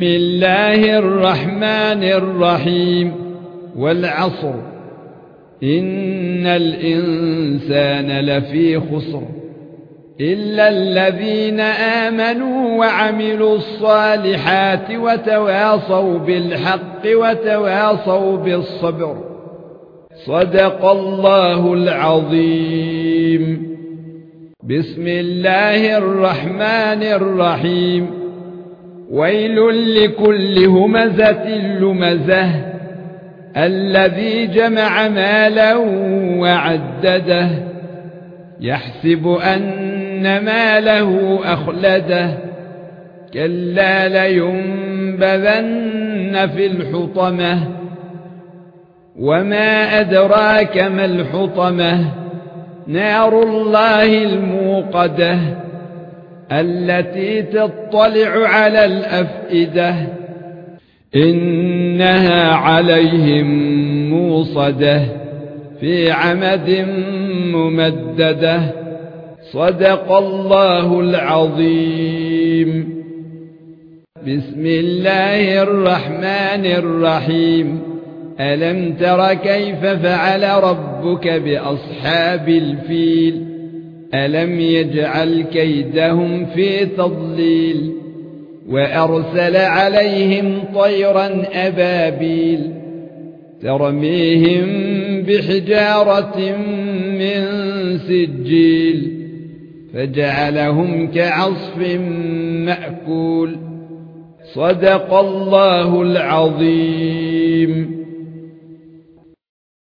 بسم الله الرحمن الرحيم والعصر. إن الإنسان لفي خسر إلا الذين آمنوا وعملوا الصالحات وتواصوا بالحق وتواصوا بالصبر. صدق الله العظيم. بسم الله الرحمن الرحيم. ويل لكل همزة لمزة الذي جمع مالا وعدده يحسب أن ماله أخلده كلا لينبذن في الحطمة وما أدراك ما الحطمة نار الله الموقدة التي تطلع على الأفئدة. إنها عليهم موصدة في عمد ممددة. صدق الله العظيم. بسم الله الرحمن الرحيم. ألم تر كيف فعل ربك بأصحاب الفيل؟ ألم يجعل كيدهم في تضليل وأرسل عليهم طيرا أبابيل ترميهم بحجارة من سجيل فجعلهم كعصف مأكول صدق الله العظيم